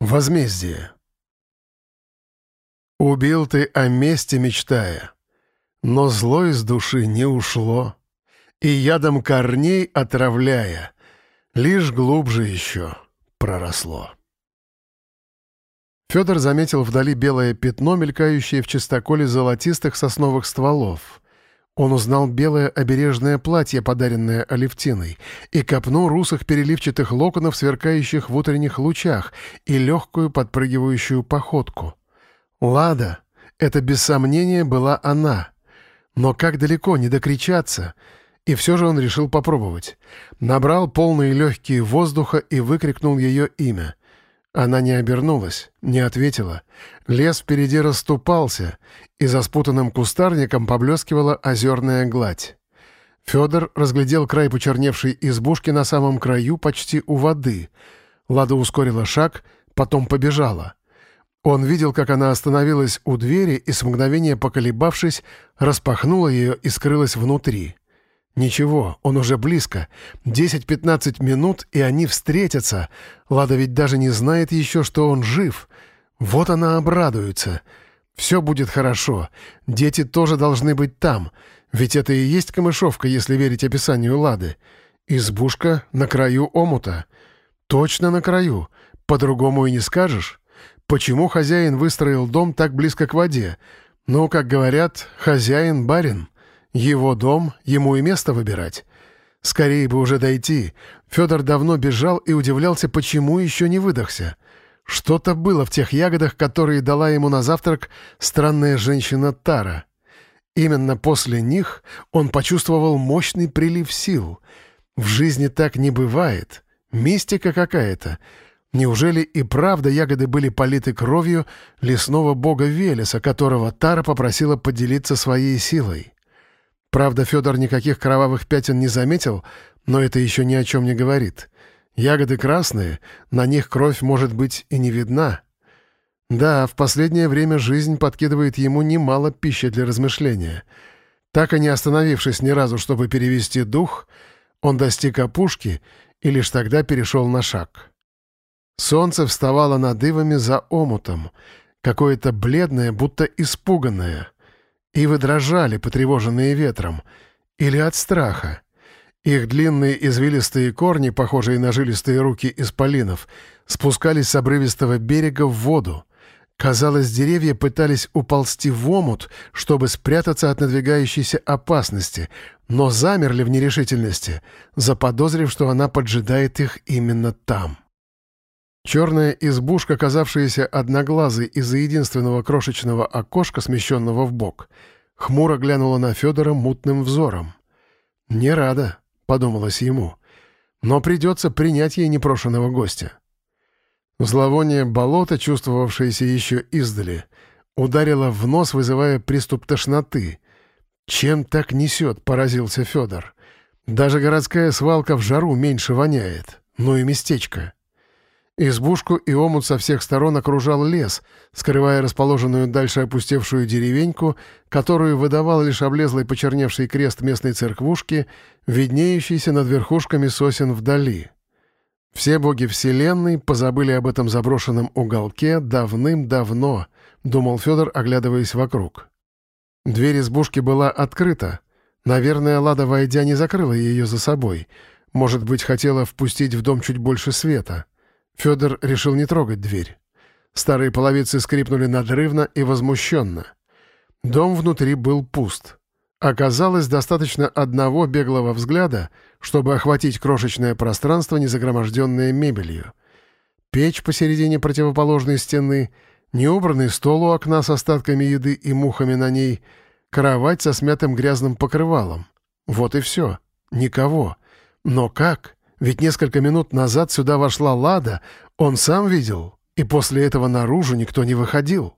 Возмездие. Убил ты о мести, мечтая, но зло из души не ушло, и ядом корней отравляя, лишь глубже еще проросло. Федор заметил вдали белое пятно, мелькающее в чистоколе золотистых сосновых стволов. Он узнал белое обережное платье, подаренное Алевтиной, и копну русых переливчатых локонов, сверкающих в утренних лучах, и легкую подпрыгивающую походку. Лада — это без сомнения была она. Но как далеко не докричаться? И все же он решил попробовать. Набрал полные легкие воздуха и выкрикнул ее имя — она не обернулась, не ответила. Лес впереди расступался, и за спутанным кустарником поблескивала озерная гладь. Федор разглядел край почерневшей избушки на самом краю, почти у воды. Лада ускорила шаг, потом побежала. Он видел, как она остановилась у двери и, с мгновения поколебавшись, распахнула ее и скрылась внутри. Ничего, он уже близко. Десять-пятнадцать минут, и они встретятся. Лада ведь даже не знает еще, что он жив. Вот она обрадуется. Все будет хорошо. Дети тоже должны быть там. Ведь это и есть камышовка, если верить описанию Лады. Избушка на краю омута. Точно на краю. По-другому и не скажешь. Почему хозяин выстроил дом так близко к воде? Ну, как говорят, хозяин — барин. Его дом, ему и место выбирать. Скорее бы уже дойти. Федор давно бежал и удивлялся, почему еще не выдохся. Что-то было в тех ягодах, которые дала ему на завтрак странная женщина Тара. Именно после них он почувствовал мощный прилив сил. В жизни так не бывает. Мистика какая-то. Неужели и правда ягоды были политы кровью лесного бога Велеса, которого Тара попросила поделиться своей силой? Правда, Федор никаких кровавых пятен не заметил, но это еще ни о чем не говорит. Ягоды красные, на них кровь, может быть, и не видна. Да, в последнее время жизнь подкидывает ему немало пищи для размышления. Так и не остановившись ни разу, чтобы перевести дух, он достиг опушки и лишь тогда перешел на шаг. Солнце вставало над ивами за омутом, какое-то бледное, будто испуганное — Ивы дрожали, потревоженные ветром, или от страха. Их длинные извилистые корни, похожие на жилистые руки исполинов, спускались с обрывистого берега в воду. Казалось, деревья пытались уползти в омут, чтобы спрятаться от надвигающейся опасности, но замерли в нерешительности, заподозрив, что она поджидает их именно там. Черная избушка, казавшаяся одноглазой из-за единственного крошечного окошка, смещенного в бок, хмуро глянула на Федора мутным взором. «Не рада», — подумалось ему, — «но придется принять ей непрошенного гостя». Зловоние болота, чувствовавшееся еще издали, ударило в нос, вызывая приступ тошноты. «Чем так несет?» — поразился Федор. «Даже городская свалка в жару меньше воняет. Ну и местечко». Избушку и омут со всех сторон окружал лес, скрывая расположенную дальше опустевшую деревеньку, которую выдавал лишь облезлый почерневший крест местной церквушки, виднеющийся над верхушками сосен вдали. Все боги Вселенной позабыли об этом заброшенном уголке давным-давно, думал Федор, оглядываясь вокруг. Дверь избушки была открыта. Наверное, Лада, войдя, не закрыла ее за собой. Может быть, хотела впустить в дом чуть больше света. Федор решил не трогать дверь. Старые половицы скрипнули надрывно и возмущенно. Дом внутри был пуст. Оказалось, достаточно одного беглого взгляда, чтобы охватить крошечное пространство, не загроможденное мебелью. Печь посередине противоположной стены, неубранный стол у окна с остатками еды и мухами на ней, кровать со смятым грязным покрывалом. Вот и все. Никого. Но как? Ведь несколько минут назад сюда вошла Лада, он сам видел, и после этого наружу никто не выходил.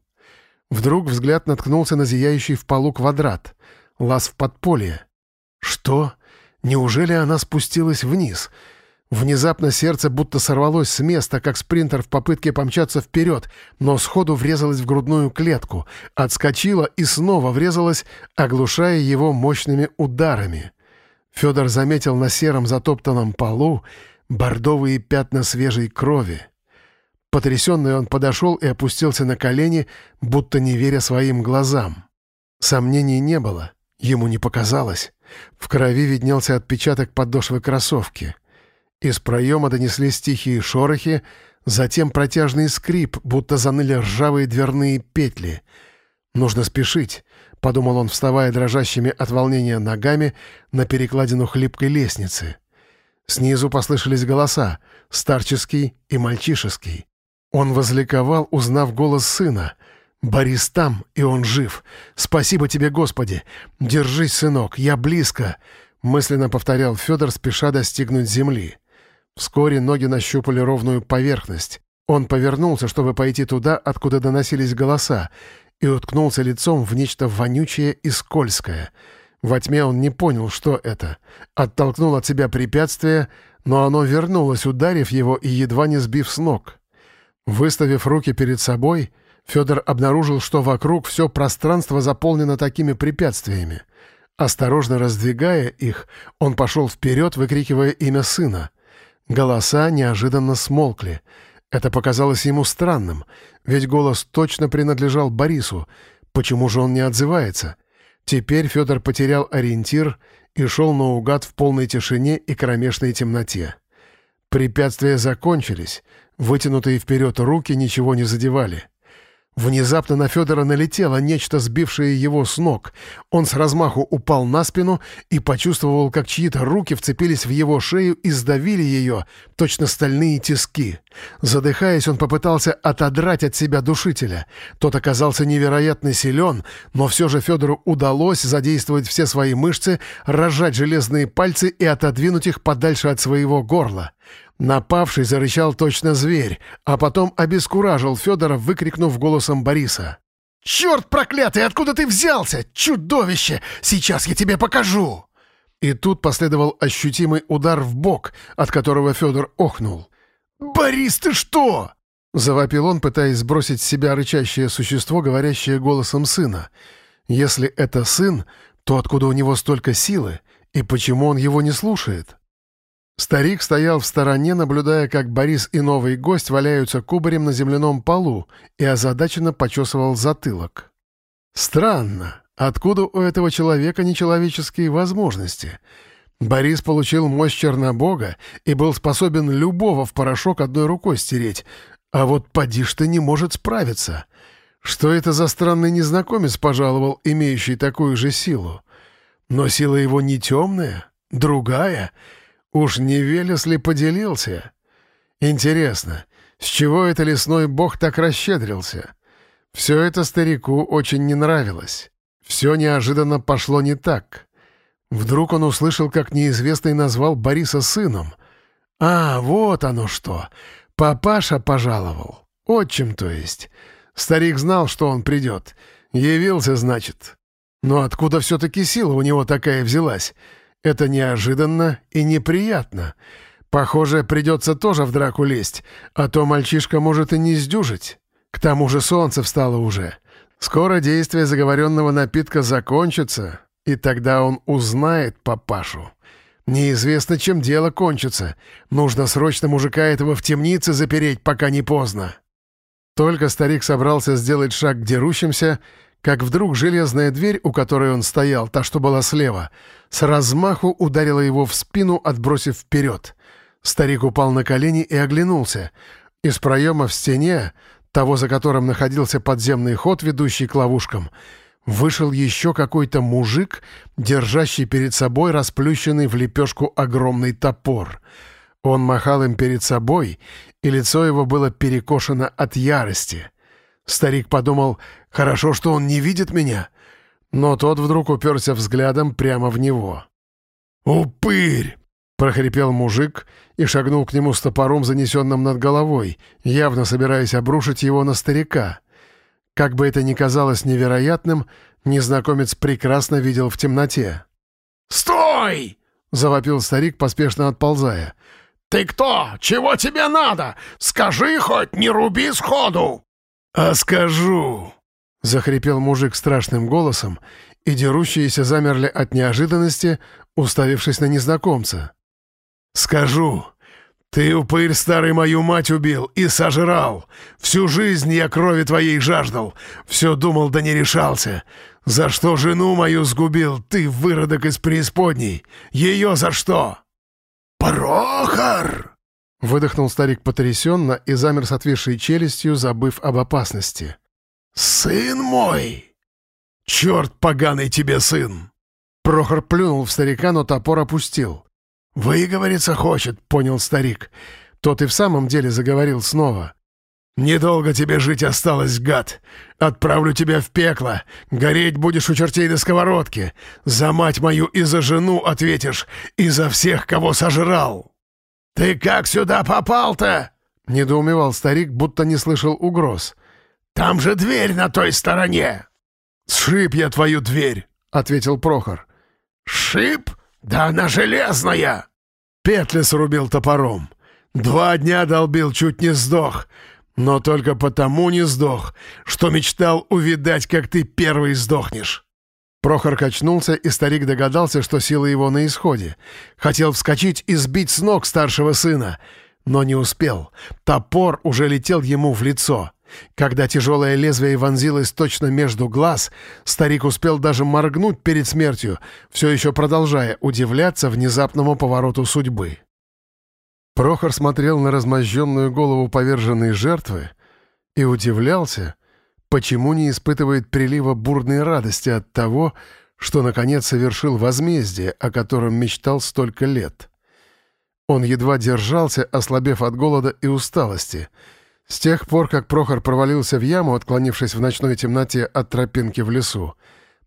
Вдруг взгляд наткнулся на зияющий в полу квадрат. Лаз в подполье. Что? Неужели она спустилась вниз? Внезапно сердце будто сорвалось с места, как спринтер в попытке помчаться вперед, но сходу врезалось в грудную клетку, отскочила и снова врезалась, оглушая его мощными ударами. Федор заметил на сером затоптанном полу бордовые пятна свежей крови. Потрясенный он подошел и опустился на колени, будто не веря своим глазам. Сомнений не было, ему не показалось. В крови виднелся отпечаток подошвы кроссовки. Из проема донеслись тихие шорохи, затем протяжный скрип, будто заныли ржавые дверные петли. «Нужно спешить», — подумал он, вставая дрожащими от волнения ногами на перекладину хлипкой лестницы. Снизу послышались голоса, старческий и мальчишеский. Он возликовал, узнав голос сына. «Борис там, и он жив. Спасибо тебе, Господи! Держись, сынок, я близко!» Мысленно повторял Федор, спеша достигнуть земли. Вскоре ноги нащупали ровную поверхность. Он повернулся, чтобы пойти туда, откуда доносились голоса, и уткнулся лицом в нечто вонючее и скользкое. Во тьме он не понял, что это. Оттолкнул от себя препятствие, но оно вернулось, ударив его и едва не сбив с ног. Выставив руки перед собой, Федор обнаружил, что вокруг все пространство заполнено такими препятствиями. Осторожно раздвигая их, он пошел вперед, выкрикивая имя сына. Голоса неожиданно смолкли. Это показалось ему странным, ведь голос точно принадлежал Борису. Почему же он не отзывается? Теперь Федор потерял ориентир и шел наугад в полной тишине и кромешной темноте. Препятствия закончились, вытянутые вперед руки ничего не задевали. Внезапно на Федора налетело нечто, сбившее его с ног. Он с размаху упал на спину и почувствовал, как чьи-то руки вцепились в его шею и сдавили ее, точно стальные тиски. Задыхаясь, он попытался отодрать от себя душителя. Тот оказался невероятно силен, но все же Федору удалось задействовать все свои мышцы, разжать железные пальцы и отодвинуть их подальше от своего горла. Напавший зарычал точно зверь, а потом обескуражил Федора, выкрикнув голосом Бориса. «Черт проклятый, откуда ты взялся? Чудовище! Сейчас я тебе покажу!» И тут последовал ощутимый удар в бок, от которого Федор охнул. «Борис, ты что?» — завопил он, пытаясь сбросить с себя рычащее существо, говорящее голосом сына. «Если это сын, то откуда у него столько силы, и почему он его не слушает?» Старик стоял в стороне, наблюдая, как Борис и новый гость валяются кубарем на земляном полу и озадаченно почесывал затылок. «Странно. Откуда у этого человека нечеловеческие возможности?» Борис получил мощь Чернобога и был способен любого в порошок одной рукой стереть, а вот поди ты не может справиться. Что это за странный незнакомец пожаловал, имеющий такую же силу? Но сила его не темная, другая — Уж не Велес ли поделился? Интересно, с чего это лесной бог так расщедрился? Все это старику очень не нравилось. Все неожиданно пошло не так. Вдруг он услышал, как неизвестный назвал Бориса сыном. «А, вот оно что! Папаша пожаловал. Отчим, то есть. Старик знал, что он придет. Явился, значит. Но откуда все-таки сила у него такая взялась? Это неожиданно и неприятно. Похоже, придется тоже в драку лезть, а то мальчишка может и не сдюжить. К тому же солнце встало уже. Скоро действие заговоренного напитка закончится, и тогда он узнает папашу. Неизвестно, чем дело кончится. Нужно срочно мужика этого в темнице запереть, пока не поздно. Только старик собрался сделать шаг к дерущимся, как вдруг железная дверь, у которой он стоял, та, что была слева, с размаху ударила его в спину, отбросив вперед. Старик упал на колени и оглянулся. Из проема в стене, того, за которым находился подземный ход, ведущий к ловушкам, вышел еще какой-то мужик, держащий перед собой расплющенный в лепешку огромный топор. Он махал им перед собой, и лицо его было перекошено от ярости. Старик подумал, хорошо, что он не видит меня. Но тот вдруг уперся взглядом прямо в него. «Упырь!» — прохрипел мужик и шагнул к нему с топором, занесенным над головой, явно собираясь обрушить его на старика. Как бы это ни казалось невероятным, незнакомец прекрасно видел в темноте. «Стой!» — завопил старик, поспешно отползая. «Ты кто? Чего тебе надо? Скажи хоть, не руби сходу!» «А скажу!» — захрипел мужик страшным голосом, и дерущиеся замерли от неожиданности, уставившись на незнакомца. «Скажу, «Ты, упырь старый, мою мать убил и сожрал! Всю жизнь я крови твоей жаждал, все думал да не решался. За что жену мою сгубил, ты, выродок из преисподней? Ее за что?» «Прохор!» Выдохнул старик потрясенно и замер с отвисшей челюстью, забыв об опасности. «Сын мой! Черт поганый тебе сын!» Прохор плюнул в старика, но топор опустил. «Выговориться хочет», — понял старик. Тот и в самом деле заговорил снова. «Недолго тебе жить осталось, гад. Отправлю тебя в пекло. Гореть будешь у чертей на сковородке. За мать мою и за жену ответишь, и за всех, кого сожрал». «Ты как сюда попал-то?» — недоумевал старик, будто не слышал угроз. «Там же дверь на той стороне!» «Сшиб я твою дверь!» — ответил Прохор. «Шип? Да она железная!» Петли срубил топором. Два дня долбил, чуть не сдох. Но только потому не сдох, что мечтал увидать, как ты первый сдохнешь. Прохор качнулся, и старик догадался, что сила его на исходе. Хотел вскочить и сбить с ног старшего сына, но не успел. Топор уже летел ему в лицо. Когда тяжелое лезвие вонзилось точно между глаз, старик успел даже моргнуть перед смертью, все еще продолжая удивляться внезапному повороту судьбы. Прохор смотрел на размозженную голову поверженной жертвы и удивлялся, почему не испытывает прилива бурной радости от того, что, наконец, совершил возмездие, о котором мечтал столько лет. Он едва держался, ослабев от голода и усталости — с тех пор, как Прохор провалился в яму, отклонившись в ночной темноте от тропинки в лесу,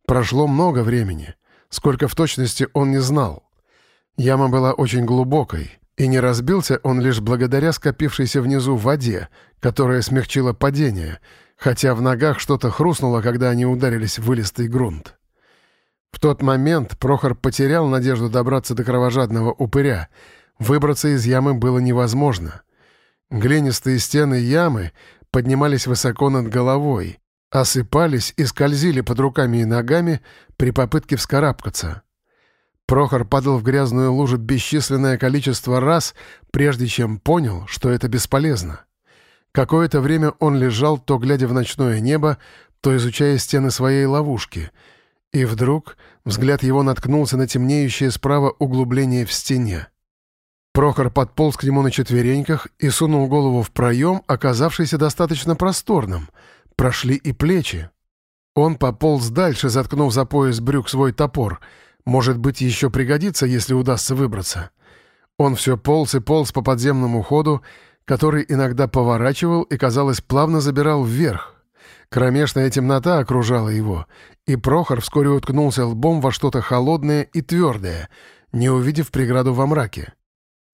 прошло много времени. Сколько в точности он не знал. Яма была очень глубокой, и не разбился он лишь благодаря скопившейся внизу воде, которая смягчила падение, хотя в ногах что-то хрустнуло, когда они ударились в вылистый грунт. В тот момент Прохор потерял надежду добраться до кровожадного упыря. Выбраться из ямы было невозможно. Глинистые стены ямы поднимались высоко над головой, осыпались и скользили под руками и ногами при попытке вскарабкаться. Прохор падал в грязную лужу бесчисленное количество раз, прежде чем понял, что это бесполезно. Какое-то время он лежал, то глядя в ночное небо, то изучая стены своей ловушки. И вдруг взгляд его наткнулся на темнеющее справа углубление в стене. Прохор подполз к нему на четвереньках и сунул голову в проем, оказавшийся достаточно просторным. Прошли и плечи. Он пополз дальше, заткнув за пояс брюк свой топор. Может быть, еще пригодится, если удастся выбраться. Он все полз и полз по подземному ходу, который иногда поворачивал и, казалось, плавно забирал вверх. Кромешная темнота окружала его, и Прохор вскоре уткнулся лбом во что-то холодное и твердое, не увидев преграду во мраке.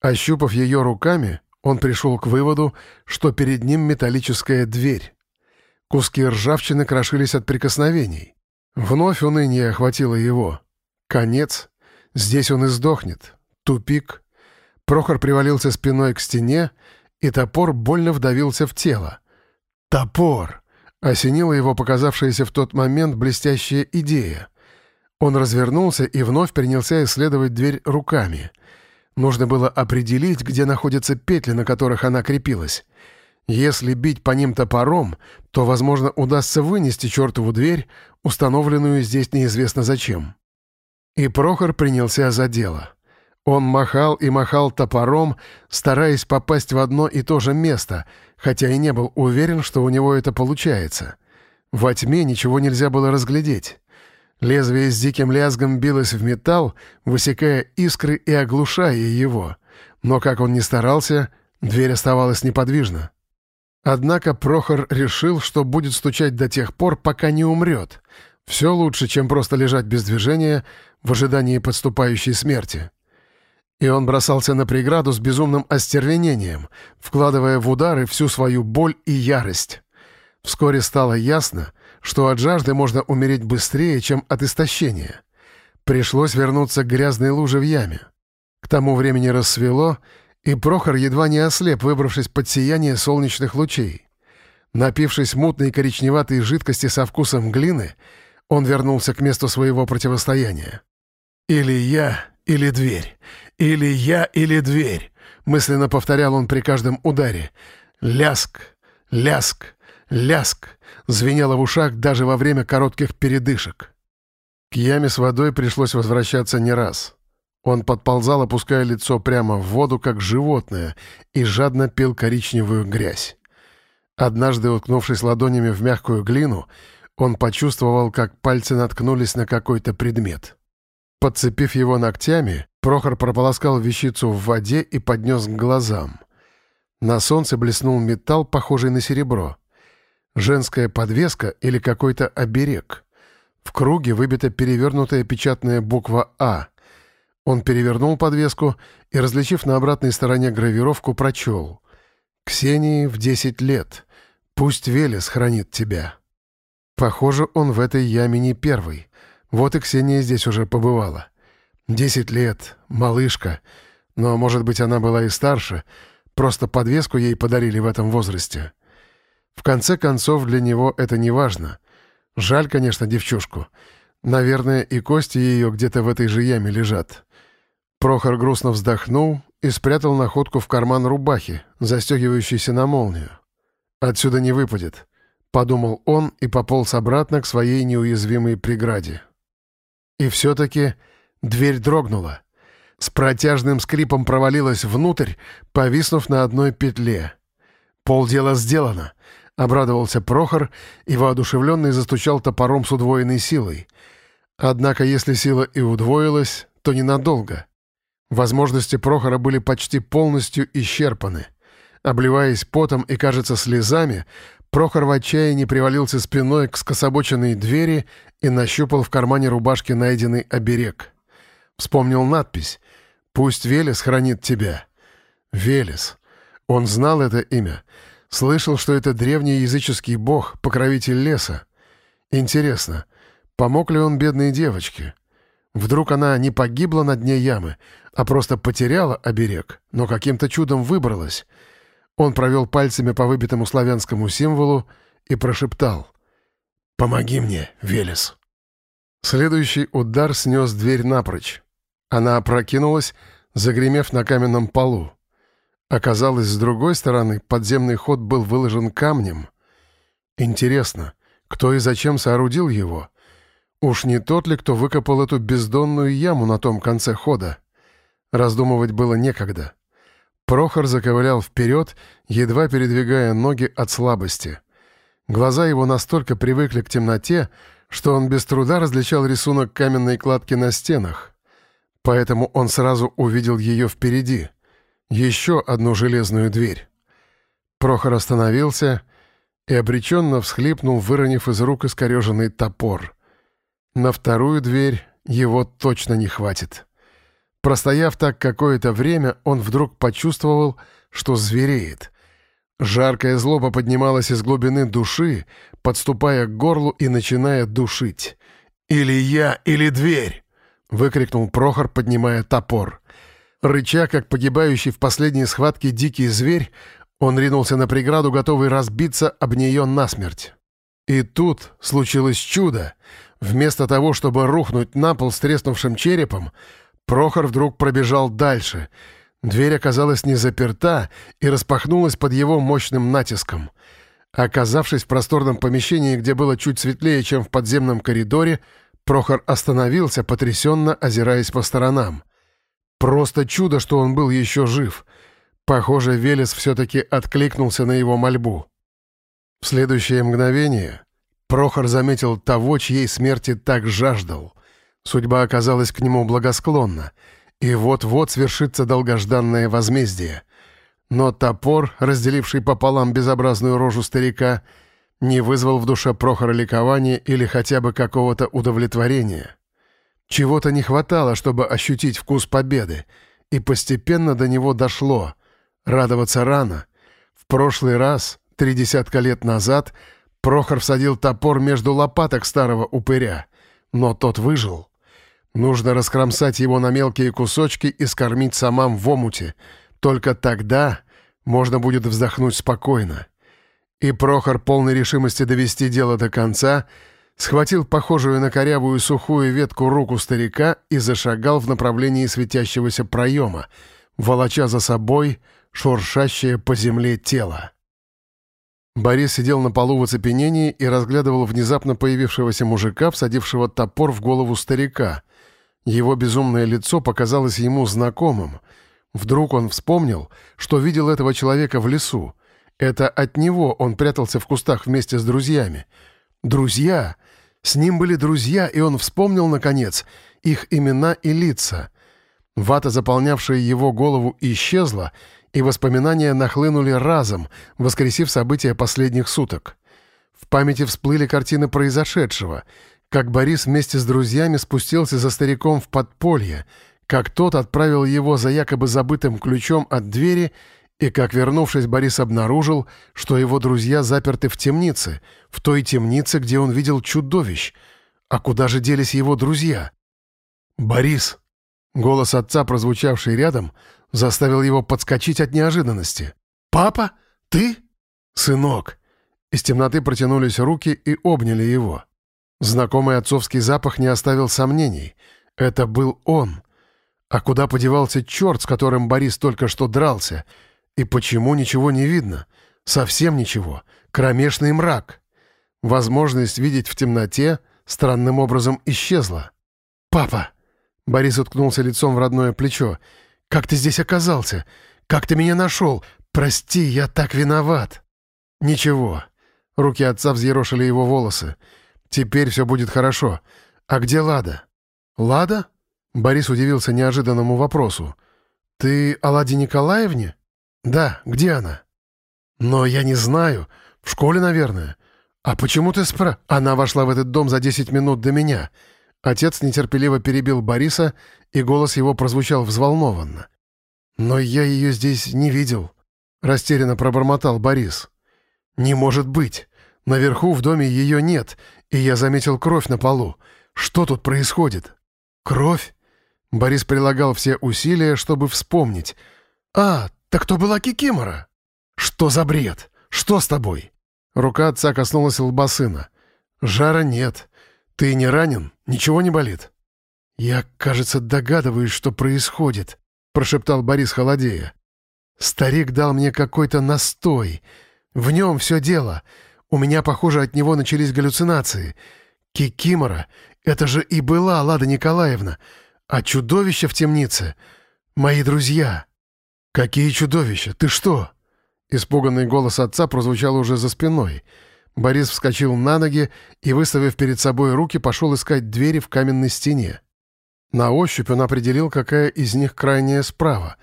Ощупав ее руками, он пришел к выводу, что перед ним металлическая дверь. Куски ржавчины крошились от прикосновений. Вновь уныние охватило его. Конец. Здесь он и сдохнет. Тупик. Прохор привалился спиной к стене, и топор больно вдавился в тело. «Топор!» — осенила его показавшаяся в тот момент блестящая идея. Он развернулся и вновь принялся исследовать дверь руками — Нужно было определить, где находятся петли, на которых она крепилась. Если бить по ним топором, то, возможно, удастся вынести чертову дверь, установленную здесь неизвестно зачем. И Прохор принялся за дело. Он махал и махал топором, стараясь попасть в одно и то же место, хотя и не был уверен, что у него это получается. Во тьме ничего нельзя было разглядеть. Лезвие с диким лязгом билось в металл, высекая искры и оглушая его. Но как он ни старался, дверь оставалась неподвижна. Однако Прохор решил, что будет стучать до тех пор, пока не умрет. Все лучше, чем просто лежать без движения в ожидании подступающей смерти. И он бросался на преграду с безумным остервенением, вкладывая в удары всю свою боль и ярость. Вскоре стало ясно, что от жажды можно умереть быстрее, чем от истощения. Пришлось вернуться к грязной луже в яме. К тому времени рассвело, и Прохор едва не ослеп, выбравшись под сияние солнечных лучей. Напившись мутной коричневатой жидкости со вкусом глины, он вернулся к месту своего противостояния. «Или я, или дверь. Или я, или дверь. — мысленно повторял он при каждом ударе. «Ляск! Ляск! Ляск!» — звенело в ушах даже во время коротких передышек. К яме с водой пришлось возвращаться не раз. Он подползал, опуская лицо прямо в воду, как животное, и жадно пил коричневую грязь. Однажды, уткнувшись ладонями в мягкую глину, он почувствовал, как пальцы наткнулись на какой-то предмет. Подцепив его ногтями, Прохор прополоскал вещицу в воде и поднес к глазам. На солнце блеснул металл, похожий на серебро. Женская подвеска или какой-то оберег. В круге выбита перевернутая печатная буква «А». Он перевернул подвеску и, различив на обратной стороне гравировку, прочел. «Ксении в десять лет. Пусть Велес хранит тебя». Похоже, он в этой яме не первый. Вот и Ксения здесь уже побывала. Десять лет, малышка. Но, может быть, она была и старше. Просто подвеску ей подарили в этом возрасте. В конце концов, для него это не важно. Жаль, конечно, девчушку. Наверное, и кости ее где-то в этой же яме лежат. Прохор грустно вздохнул и спрятал находку в карман рубахи, застегивающейся на молнию. «Отсюда не выпадет», — подумал он и пополз обратно к своей неуязвимой преграде. И все-таки дверь дрогнула. С протяжным скрипом провалилась внутрь, повиснув на одной петле. «Полдела сделано», — обрадовался Прохор и воодушевленный застучал топором с удвоенной силой. Однако, если сила и удвоилась, то ненадолго. Возможности Прохора были почти полностью исчерпаны. Обливаясь потом и, кажется, слезами, Прохор в отчаянии привалился спиной к скособоченной двери и нащупал в кармане рубашки найденный оберег. Вспомнил надпись «Пусть Велес хранит тебя». Велес. Он знал это имя. Слышал, что это древний языческий бог, покровитель леса. Интересно, помог ли он бедной девочке? Вдруг она не погибла на дне ямы, а просто потеряла оберег, но каким-то чудом выбралась — он провел пальцами по выбитому славянскому символу и прошептал «Помоги мне, Велес». Следующий удар снес дверь напрочь. Она опрокинулась, загремев на каменном полу. Оказалось, с другой стороны подземный ход был выложен камнем. Интересно, кто и зачем соорудил его? Уж не тот ли, кто выкопал эту бездонную яму на том конце хода? Раздумывать было некогда. Прохор заковылял вперед, едва передвигая ноги от слабости. Глаза его настолько привыкли к темноте, что он без труда различал рисунок каменной кладки на стенах. Поэтому он сразу увидел ее впереди. Еще одну железную дверь. Прохор остановился и обреченно всхлипнул, выронив из рук искореженный топор. На вторую дверь его точно не хватит. Простояв так какое-то время, он вдруг почувствовал, что звереет. Жаркая злоба поднималась из глубины души, подступая к горлу и начиная душить. «Или я, или дверь!» — выкрикнул Прохор, поднимая топор. Рыча, как погибающий в последней схватке дикий зверь, он ринулся на преграду, готовый разбиться об нее насмерть. И тут случилось чудо. Вместо того, чтобы рухнуть на пол с треснувшим черепом, Прохор вдруг пробежал дальше. Дверь оказалась не заперта и распахнулась под его мощным натиском. Оказавшись в просторном помещении, где было чуть светлее, чем в подземном коридоре, Прохор остановился, потрясенно озираясь по сторонам. Просто чудо, что он был еще жив. Похоже, Велес все-таки откликнулся на его мольбу. В следующее мгновение Прохор заметил того, чьей смерти так жаждал — Судьба оказалась к нему благосклонна, и вот-вот свершится долгожданное возмездие. Но топор, разделивший пополам безобразную рожу старика, не вызвал в душе Прохора ликования или хотя бы какого-то удовлетворения. Чего-то не хватало, чтобы ощутить вкус победы, и постепенно до него дошло. Радоваться рано. В прошлый раз, три десятка лет назад, Прохор всадил топор между лопаток старого упыря, но тот выжил. Нужно раскромсать его на мелкие кусочки и скормить самам в омуте. Только тогда можно будет вздохнуть спокойно. И Прохор, полной решимости довести дело до конца, схватил похожую на корявую сухую ветку руку старика и зашагал в направлении светящегося проема, волоча за собой шуршащее по земле тело. Борис сидел на полу в оцепенении и разглядывал внезапно появившегося мужика, всадившего топор в голову старика. Его безумное лицо показалось ему знакомым. Вдруг он вспомнил, что видел этого человека в лесу. Это от него он прятался в кустах вместе с друзьями. Друзья! С ним были друзья, и он вспомнил, наконец, их имена и лица. Вата, заполнявшая его голову, исчезла, и воспоминания нахлынули разом, воскресив события последних суток. В памяти всплыли картины произошедшего, как Борис вместе с друзьями спустился за стариком в подполье, как тот отправил его за якобы забытым ключом от двери и как, вернувшись, Борис обнаружил, что его друзья заперты в темнице, в той темнице, где он видел чудовищ. А куда же делись его друзья? «Борис!» Голос отца, прозвучавший рядом, заставил его подскочить от неожиданности. «Папа? Ты?» «Сынок!» Из темноты протянулись руки и обняли его. Знакомый отцовский запах не оставил сомнений. Это был он. А куда подевался черт, с которым Борис только что дрался? И почему ничего не видно? Совсем ничего. Кромешный мрак. Возможность видеть в темноте странным образом исчезла. «Папа!» Борис уткнулся лицом в родное плечо. Как ты здесь оказался? Как ты меня нашел? Прости, я так виноват». «Ничего». Руки отца взъерошили его волосы. «Теперь все будет хорошо. А где Лада?» «Лада?» Борис удивился неожиданному вопросу. «Ты о Ладе Николаевне?» «Да, где она?» «Но я не знаю. В школе, наверное. А почему ты спра...» «Она вошла в этот дом за десять минут до меня. Отец нетерпеливо перебил Бориса, и голос его прозвучал взволнованно. «Но я ее здесь не видел», — растерянно пробормотал Борис. «Не может быть. Наверху в доме ее нет, и я заметил кровь на полу. Что тут происходит?» «Кровь?» Борис прилагал все усилия, чтобы вспомнить. «А, так то была Кикимора!» «Что за бред? Что с тобой?» Рука отца коснулась лба сына. «Жара нет. «Ты не ранен? Ничего не болит?» «Я, кажется, догадываюсь, что происходит», — прошептал Борис холодея. «Старик дал мне какой-то настой. В нем все дело. У меня, похоже, от него начались галлюцинации. Кикимора — это же и была Лада Николаевна. А чудовище в темнице — мои друзья». «Какие чудовища? Ты что?» Испуганный голос отца прозвучал уже за спиной — Борис вскочил на ноги и, выставив перед собой руки, пошел искать двери в каменной стене. На ощупь он определил, какая из них крайняя справа.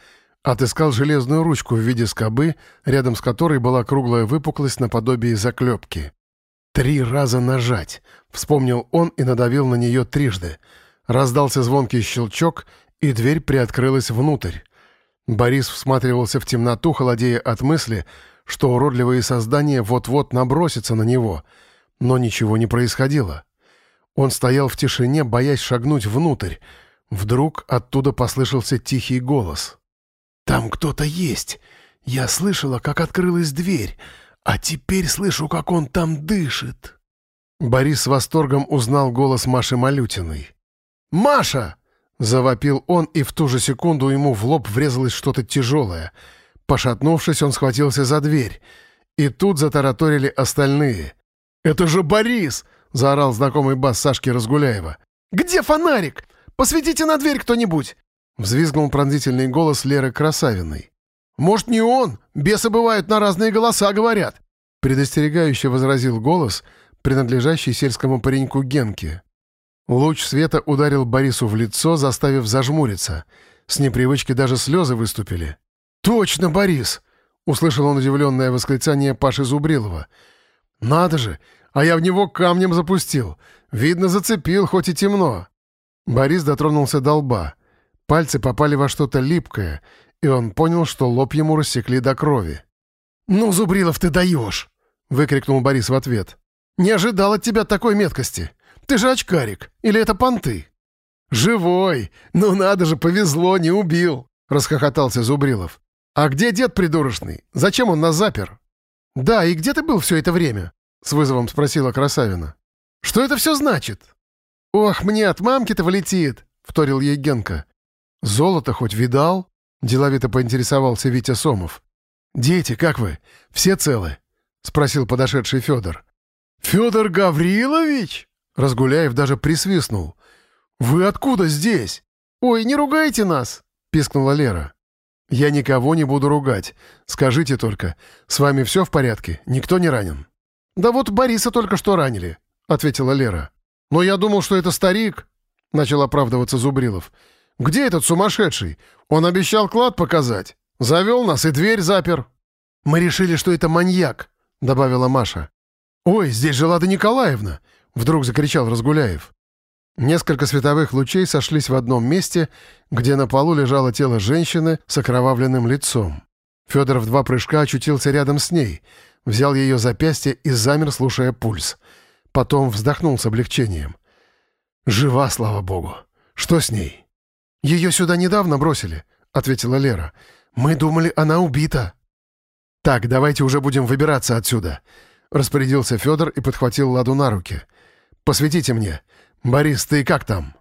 Отыскал железную ручку в виде скобы, рядом с которой была круглая выпуклость наподобие заклепки. «Три раза нажать!» — вспомнил он и надавил на нее трижды. Раздался звонкий щелчок, и дверь приоткрылась внутрь. Борис всматривался в темноту, холодея от мысли — что уродливые создания вот-вот набросятся на него, но ничего не происходило. Он стоял в тишине, боясь шагнуть внутрь. Вдруг оттуда послышался тихий голос. «Там кто-то есть. Я слышала, как открылась дверь, а теперь слышу, как он там дышит». Борис с восторгом узнал голос Маши Малютиной. «Маша!» — завопил он, и в ту же секунду ему в лоб врезалось что-то тяжелое — Пошатнувшись, он схватился за дверь. И тут затараторили остальные. «Это же Борис!» — заорал знакомый бас Сашки Разгуляева. «Где фонарик? Посветите на дверь кто-нибудь!» Взвизгнул пронзительный голос Леры Красавиной. «Может, не он? Бесы бывают на разные голоса, говорят!» Предостерегающе возразил голос, принадлежащий сельскому пареньку Генке. Луч света ударил Борису в лицо, заставив зажмуриться. С непривычки даже слезы выступили. «Точно, Борис!» — услышал он удивленное восклицание Паши Зубрилова. «Надо же! А я в него камнем запустил. Видно, зацепил, хоть и темно». Борис дотронулся до лба. Пальцы попали во что-то липкое, и он понял, что лоб ему рассекли до крови. «Ну, Зубрилов, ты даешь!» — выкрикнул Борис в ответ. «Не ожидал от тебя такой меткости. Ты же очкарик. Или это понты?» «Живой! Ну надо же, повезло, не убил!» — расхохотался Зубрилов. «А где дед придурочный? Зачем он нас запер?» «Да, и где ты был все это время?» — с вызовом спросила Красавина. «Что это все значит?» «Ох, мне от мамки-то влетит!» — вторил ей Генка. «Золото хоть видал?» — деловито поинтересовался Витя Сомов. «Дети, как вы? Все целы?» — спросил подошедший Федор. «Федор Гаврилович?» Разгуляев даже присвистнул. «Вы откуда здесь?» «Ой, не ругайте нас!» — пискнула Лера. «Я никого не буду ругать. Скажите только, с вами все в порядке? Никто не ранен?» «Да вот Бориса только что ранили», — ответила Лера. «Но я думал, что это старик», — начал оправдываться Зубрилов. «Где этот сумасшедший? Он обещал клад показать. Завел нас и дверь запер». «Мы решили, что это маньяк», — добавила Маша. «Ой, здесь же Лада Николаевна!» — вдруг закричал Разгуляев. Несколько световых лучей сошлись в одном месте, где на полу лежало тело женщины с окровавленным лицом. Федор в два прыжка очутился рядом с ней, взял ее запястье и замер, слушая пульс. Потом вздохнул с облегчением. «Жива, слава богу! Что с ней?» «Ее сюда недавно бросили», — ответила Лера. «Мы думали, она убита». «Так, давайте уже будем выбираться отсюда», — распорядился Федор и подхватил Ладу на руки. «Посветите мне. Борис, ты как там?»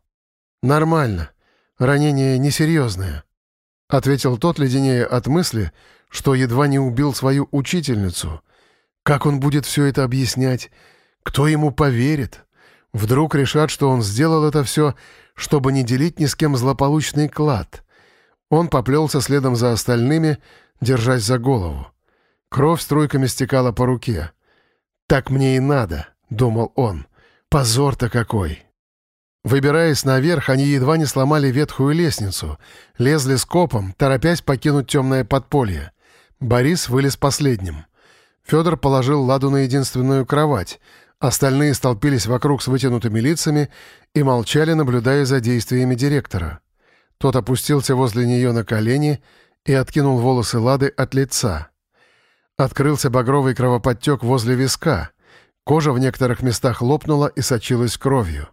«Нормально. Ранение несерьезное», — ответил тот, леденее от мысли, что едва не убил свою учительницу. «Как он будет все это объяснять? Кто ему поверит? Вдруг решат, что он сделал это все, чтобы не делить ни с кем злополучный клад?» Он поплелся следом за остальными, держась за голову. Кровь струйками стекала по руке. «Так мне и надо», — думал он. «Позор-то какой!» Выбираясь наверх, они едва не сломали ветхую лестницу, лезли скопом, торопясь покинуть темное подполье. Борис вылез последним. Федор положил Ладу на единственную кровать. Остальные столпились вокруг с вытянутыми лицами и молчали, наблюдая за действиями директора. Тот опустился возле нее на колени и откинул волосы Лады от лица. Открылся багровый кровоподтек возле виска. Кожа в некоторых местах лопнула и сочилась кровью.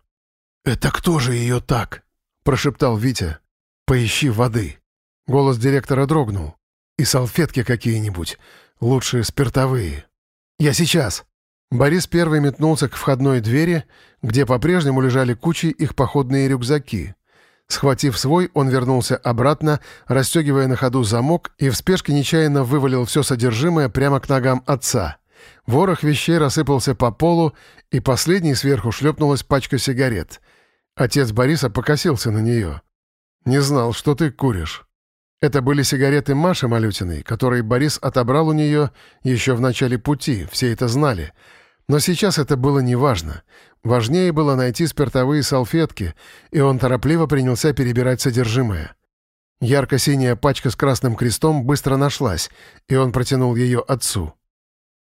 «Это кто же ее так?» — прошептал Витя. «Поищи воды». Голос директора дрогнул. «И салфетки какие-нибудь, лучшие спиртовые». «Я сейчас». Борис первый метнулся к входной двери, где по-прежнему лежали кучи их походные рюкзаки. Схватив свой, он вернулся обратно, расстегивая на ходу замок и в спешке нечаянно вывалил все содержимое прямо к ногам отца. Ворох вещей рассыпался по полу, и последней сверху шлепнулась пачка сигарет. Отец Бориса покосился на нее. «Не знал, что ты куришь». Это были сигареты Маши Малютиной, которые Борис отобрал у нее еще в начале пути, все это знали — но сейчас это было неважно. Важнее было найти спиртовые салфетки, и он торопливо принялся перебирать содержимое. Ярко-синяя пачка с красным крестом быстро нашлась, и он протянул ее отцу.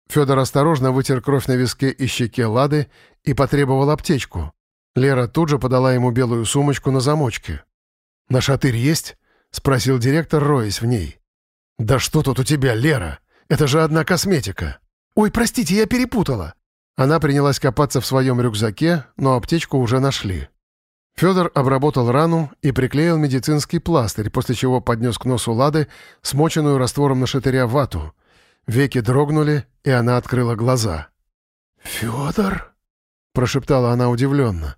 Федор осторожно вытер кровь на виске и щеке Лады и потребовал аптечку. Лера тут же подала ему белую сумочку на замочке. «На шатырь есть?» — спросил директор, роясь в ней. «Да что тут у тебя, Лера? Это же одна косметика!» «Ой, простите, я перепутала!» Она принялась копаться в своем рюкзаке, но аптечку уже нашли. Федор обработал рану и приклеил медицинский пластырь, после чего поднес к носу Лады смоченную раствором на шатыря вату. Веки дрогнули, и она открыла глаза. «Федор?» — прошептала она удивленно.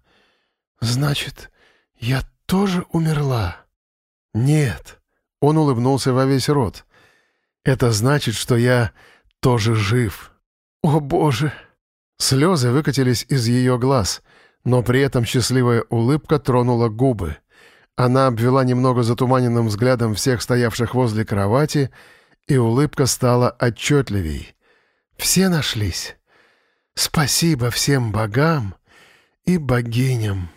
«Значит, я тоже умерла?» «Нет», — он улыбнулся во весь рот. «Это значит, что я тоже жив». «О, Боже!» Слезы выкатились из ее глаз, но при этом счастливая улыбка тронула губы. Она обвела немного затуманенным взглядом всех стоявших возле кровати, и улыбка стала отчетливей. «Все нашлись. Спасибо всем богам и богиням».